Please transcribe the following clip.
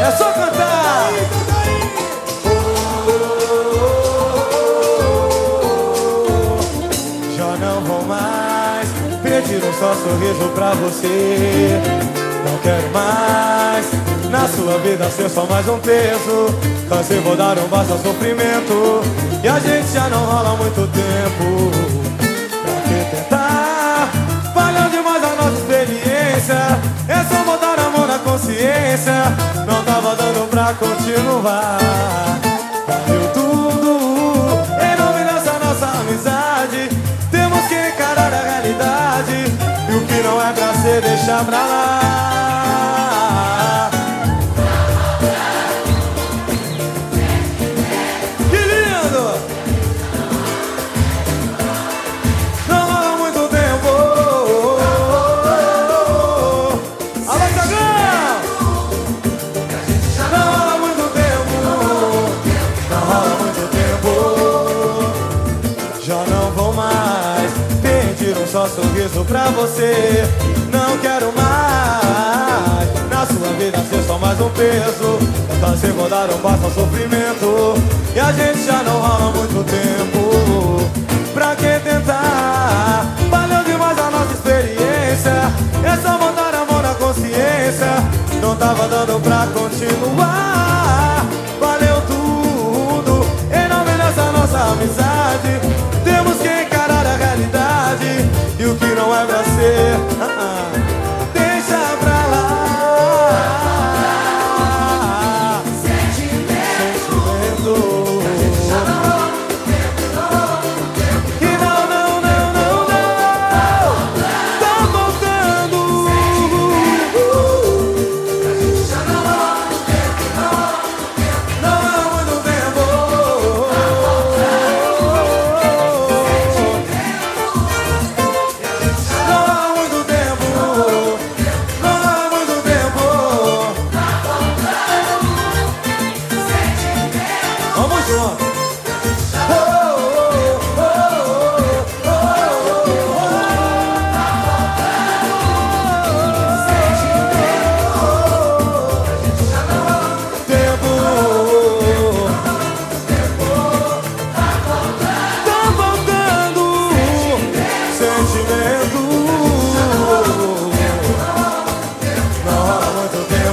É só cantar. Já não vou mais pedir um só sorriso pra você. Não quero mais na sua vida ser só mais um peso. Cansei, vou dar um basta sofrimento. E a gente já não rola muito tempo. Pra que tentar? Falhou demais a nossa experiência. É só botar a mão na consciência. Não continuar. Valeu tudo Em nome dessa nossa amizade. Temos que encarar a realidade. E o que não é pra ser deixa pra lá já não vão mais pedir um só sorriso pra você. Não quero mais na sua vida ser só mais um peso. Tantas se não um sofrimento e a gente já não rola muito tempo. Pra que tentar? Valeu demais a nossa experiência. É só mandar a mão na consciência. Não tava dando pra continuar. power to bear.